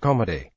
comedy.